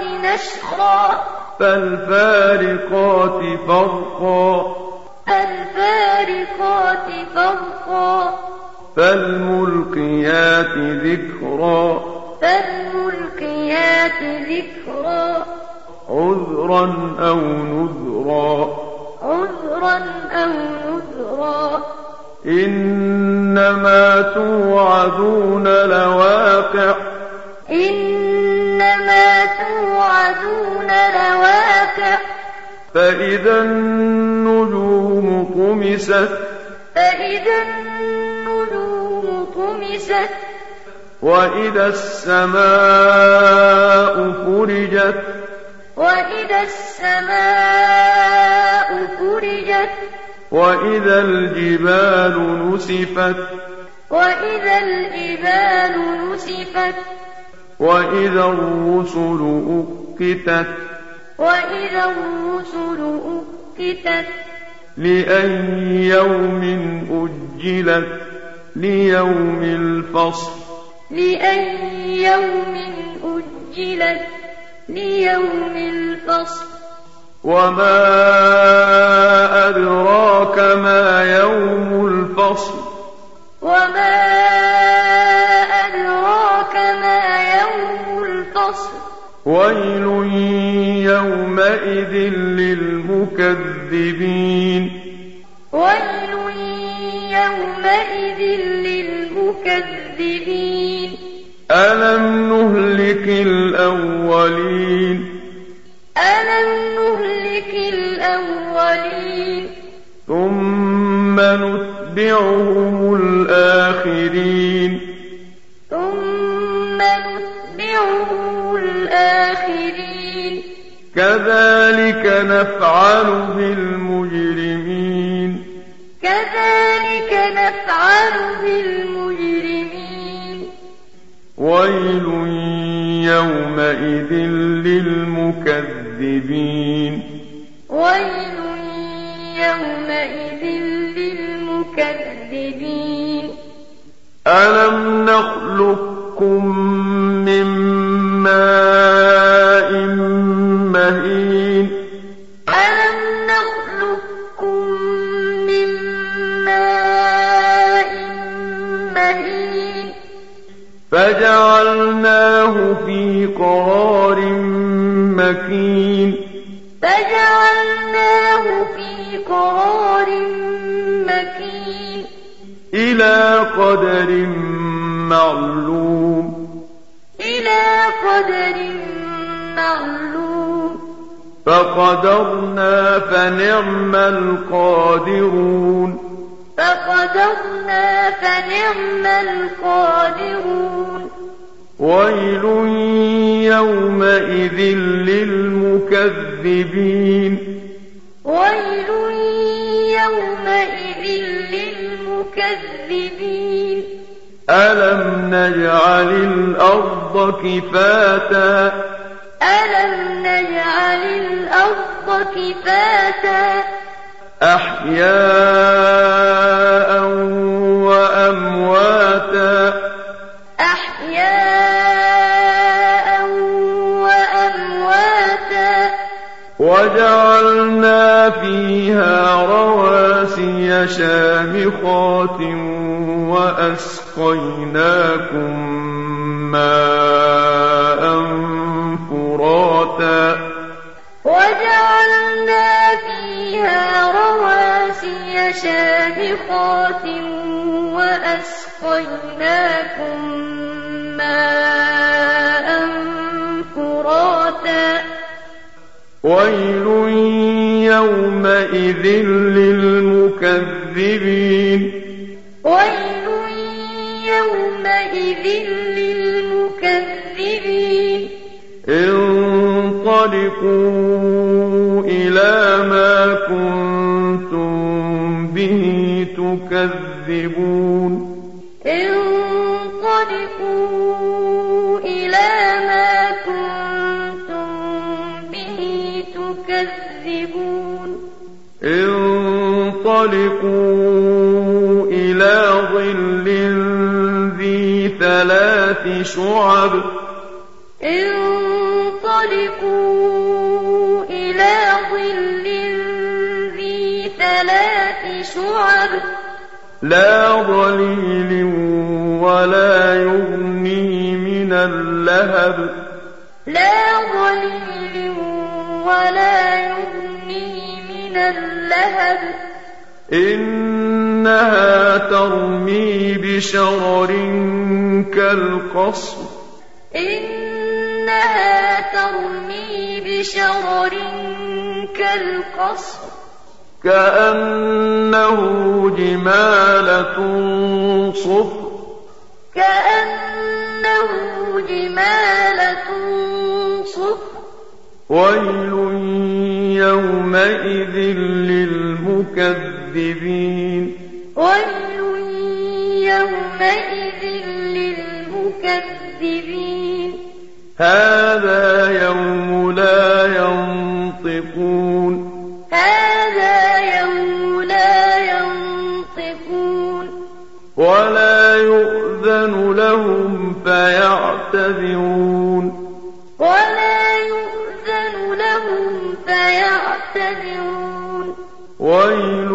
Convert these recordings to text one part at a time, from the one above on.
نشرا. فالفارقات فرقا. فالفارقات فرقا. فالملقيات ذكرا. فالملقيات ذكرا. عذرا أو نذرا. عذرا أو نذرا. إنما توعدون لواقع. إنما فإذا النجوم طمست فإذا النجوم طمست وإذا السماء فرجت وإذا السماء فرجت وإذا الجبال نسفت وإذا الجبال نسفت وإذا الرسل أقتت وإذا الرسل أقتت لأي يوم أجلت؟ ليوم الفصل. لأي يوم أجلت؟ ليوم الفصل. وما أدراك ما يوم الفصل. وما أدراك ما يوم الفصل. ويل يومئذ للمكذبين. ويل يومئذ للمكذبين. ألم نهلك الأولين؟ ألم نهلك الأولين؟ ثم نتبعهم الآخرين. كذلك نفعل بالمجرمين. كذلك نفعل بالمجرمين. ويل يومئذ للمكذبين. ويل يومئذ للمكذبين. ألم نخلقكم من ماء مهين فجعلناه في قرار مكين. فجعلناه في قرار مكين. إلى قدر معلوم. إلى قدر معلوم. فقدرنا فنعم القادرون. فقدرنا فنعم القادرون. ويل يومئذ للمكذبين. ويل يومئذ للمكذبين. ألم نجعل الأرض كفاتا؟ ألم نجعل الأرض كفاتا؟ أحياء وجعلنا فيها رواسي شامخات وأسقيناكم ماء فراتا. وجعلنا فيها رواسي شامخات وأسقيناكم ماء فراتا. ويل يومئذ للمكذبين ويل يومئذ للمكذبين انطلقوا إلى ما كنتم به تكذبون انطلقوا إلى ظل ذي ثلاث شعب. انطلقوا إلى ظل ذي ثلاث شعب. لا ظليل ولا يغني من اللهب. لا ظليل ولا يغني من اللهب. إنها ترمي بشرر كالقصر. إنها ترمي بشرر كالقصر. كأنه جمالة صفر. كأنه جمالة صفر. ويل يومئذ للمكذبين. ويل يومئذ للمكذبين. هذا يوم لا ينطقون. هذا يوم لا ينطقون. ولا يؤذن لهم فيعتذرون. ولا يؤذن لهم فيعتذرون. ويل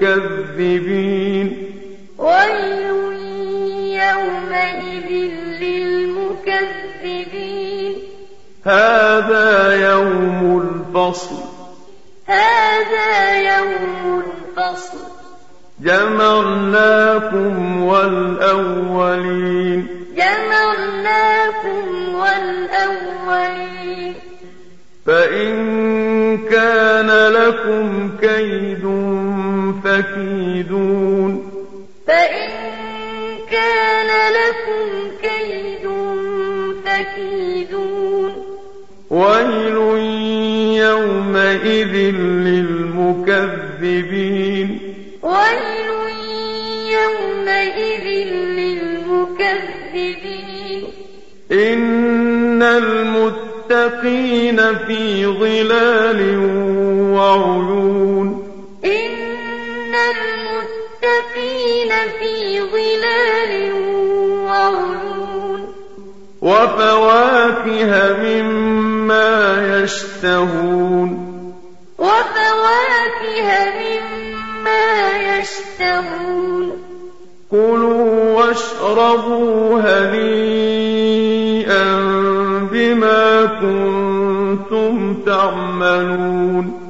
للمكذبين. ويل يومئذ للمكذبين. هذا يوم الفصل. هذا يوم الفصل. جمعناكم والأولين. جمعناكم والأولين. فإن كان لكم كيد فكيدون فإن كان لكم كيد فكيدون ويل يومئذ للمكذبين. ويل يومئذ للمكذبين. إن المتقين في ظلال وعيون. إن المتقين في ظلال وعيون وفواكه مما يشتهون. وفواكه مما يشتهون. كلوا واشربوا هنيئا بما كنتم تعملون.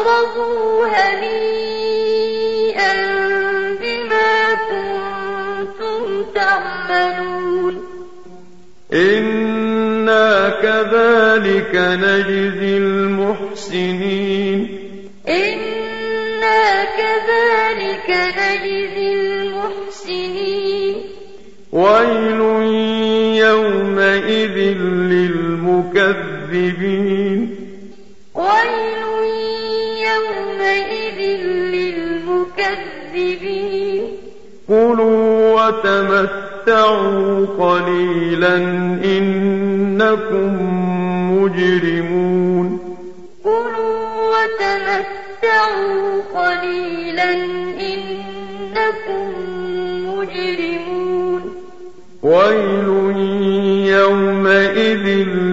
واشربوا هنيئا بما كنتم تعملون. إنا كذلك نجزي المحسنين. إنا كذلك نجزي المحسنين. ويل يومئذ للمكذبين. ويل للمكذبين كلوا وتمتعوا قليلا إنكم مجرمون. كلوا وتمتعوا قليلا إنكم مجرمون. ويل يومئذ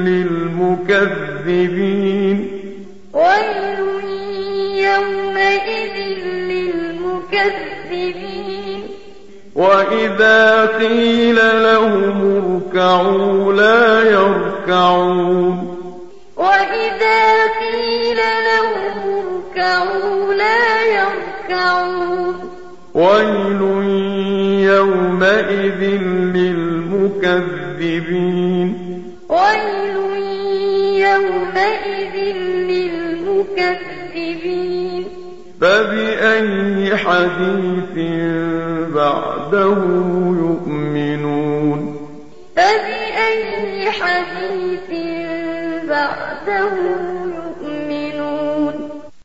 للمكذبين. وإذا قيل لهم اركعوا لا يركعون وإذا قيل لهم اركعوا لا يركعون ويل يومئذ للمكذبين ويل يومئذ للمكذبين فبأي حديث بعده يؤمنون؟ فبأي حديث بعده